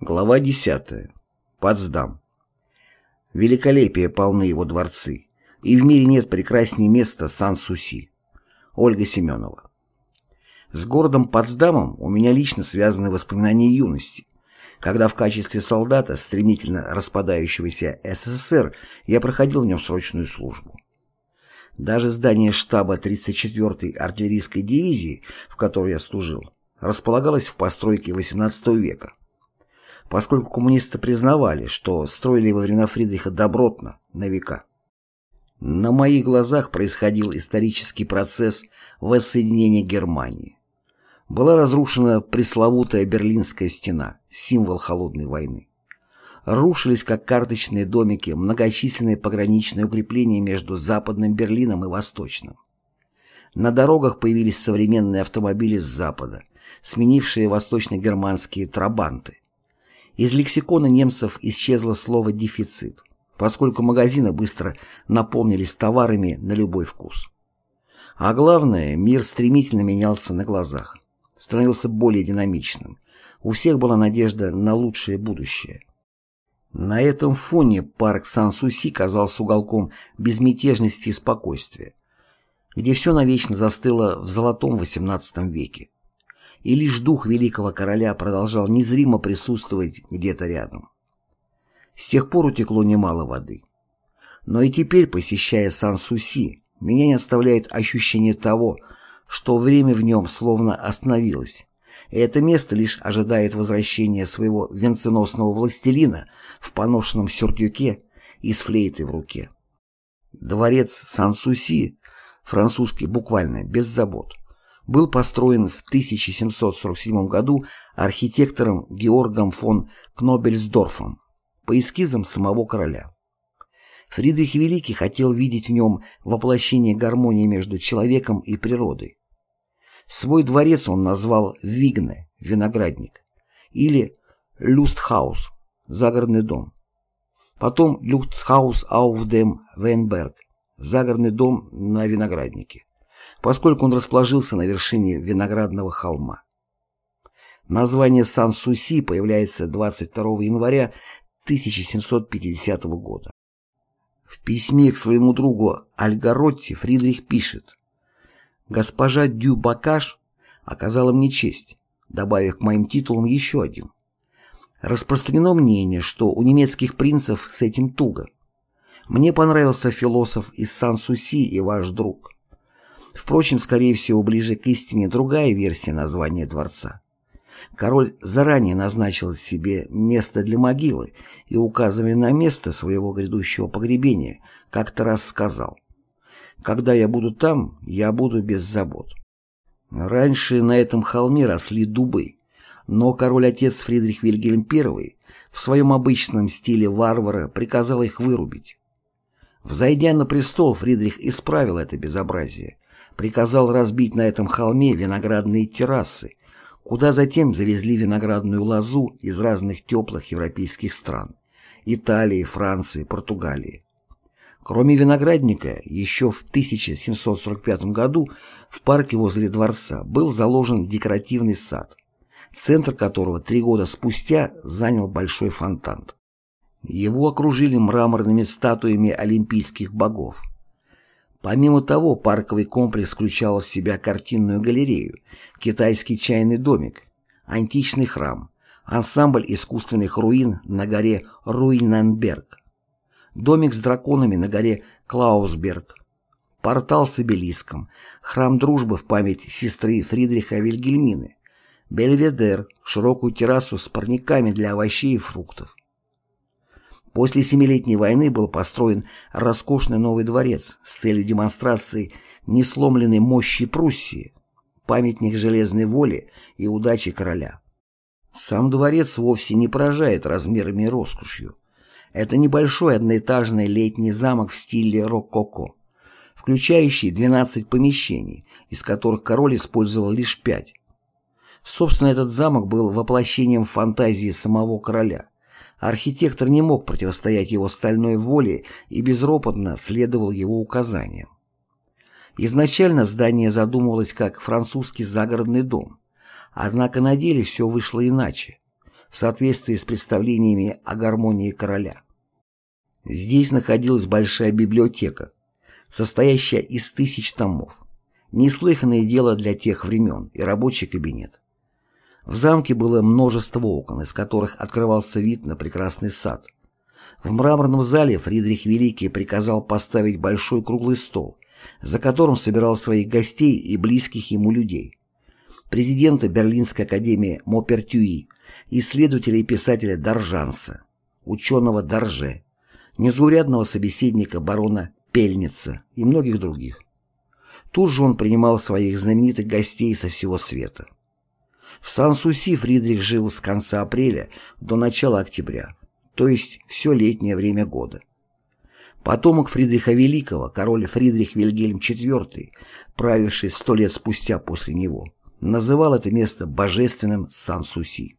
Глава 10. Потсдам. Великолепие полны его дворцы, и в мире нет прекрасней места Сан-Суси. Ольга Семенова. С городом Потсдамом у меня лично связаны воспоминания юности, когда в качестве солдата стремительно распадающегося СССР я проходил в нем срочную службу. Даже здание штаба 34-й артиллерийской дивизии, в которой я служил, располагалось в постройке XVIII века поскольку коммунисты признавали, что строили во времена Фридриха добротно, на века. На моих глазах происходил исторический процесс воссоединения Германии. Была разрушена пресловутая Берлинская стена, символ холодной войны. Рушились, как карточные домики, многочисленные пограничные укрепления между Западным Берлином и Восточным. На дорогах появились современные автомобили с Запада, сменившие восточно-германские трабанты. Из лексикона немцев исчезло слово «дефицит», поскольку магазины быстро наполнились товарами на любой вкус. А главное, мир стремительно менялся на глазах, становился более динамичным. У всех была надежда на лучшее будущее. На этом фоне парк Сан-Суси казался уголком безмятежности и спокойствия, где все навечно застыло в золотом XVIII веке и лишь дух великого короля продолжал незримо присутствовать где-то рядом. С тех пор утекло немало воды. Но и теперь, посещая Сан-Суси, меня не оставляет ощущение того, что время в нем словно остановилось, и это место лишь ожидает возвращения своего венценосного властелина в поношенном сюртюке и с флейтой в руке. Дворец Сан-Суси, французский буквально, без забот был построен в 1747 году архитектором Георгом фон Кнобельсдорфом по эскизам самого короля. Фридрих Великий хотел видеть в нем воплощение гармонии между человеком и природой. Свой дворец он назвал Вигне, виноградник, или Люстхаус, загородный дом. Потом Люстхаус Ауфдем Вейнберг, загородный дом на винограднике поскольку он расположился на вершине виноградного холма. Название Сан-Суси появляется 22 января 1750 года. В письме к своему другу Альгаротти Фридрих пишет «Госпожа Дю-Бакаш оказала мне честь, добавив к моим титулам еще один. Распространено мнение, что у немецких принцев с этим туго. Мне понравился философ из Сан-Суси и ваш друг. Впрочем, скорее всего, ближе к истине другая версия названия дворца. Король заранее назначил себе место для могилы и, указывая на место своего грядущего погребения, как-то раз сказал «Когда я буду там, я буду без забот». Раньше на этом холме росли дубы, но король-отец Фридрих Вильгельм I в своем обычном стиле варвара приказал их вырубить. Взойдя на престол, Фридрих исправил это безобразие приказал разбить на этом холме виноградные террасы, куда затем завезли виноградную лозу из разных теплых европейских стран – Италии, Франции, Португалии. Кроме виноградника, еще в 1745 году в парке возле дворца был заложен декоративный сад, центр которого три года спустя занял большой фонтан. Его окружили мраморными статуями олимпийских богов – Помимо того, парковый комплекс включал в себя картинную галерею, китайский чайный домик, античный храм, ансамбль искусственных руин на горе Руйненберг, домик с драконами на горе Клаусберг, портал с обелиском, храм дружбы в память сестры Фридриха Вильгельмины, Бельведер, широкую террасу с парниками для овощей и фруктов. После Семилетней войны был построен роскошный новый дворец с целью демонстрации несломленной мощи Пруссии, памятник железной воли и удачи короля. Сам дворец вовсе не поражает размерами и роскошью. Это небольшой одноэтажный летний замок в стиле рококо, включающий 12 помещений, из которых король использовал лишь пять. Собственно, этот замок был воплощением фантазии самого короля – Архитектор не мог противостоять его стальной воле и безропотно следовал его указаниям. Изначально здание задумывалось как французский загородный дом, однако на деле все вышло иначе. в соответствии с представлениями о гармонии короля. Здесь находилась большая библиотека, состоящая из тысяч томов. Неслыханное дело для тех времен и рабочий кабинет. В замке было множество окон, из которых открывался вид на прекрасный сад. В мраморном зале Фридрих Великий приказал поставить большой круглый стол, за которым собирал своих гостей и близких ему людей. Президента Берлинской академии Мопертюи, исследователя и писателя Доржанса, ученого Дорже, незаурядного собеседника барона Пельница и многих других. Тут же он принимал своих знаменитых гостей со всего света. В Сан-Суси Фридрих жил с конца апреля до начала октября, то есть все летнее время года. Потомок Фридриха Великого, король Фридрих Вильгельм IV, правивший сто лет спустя после него, называл это место божественным Сан-Суси.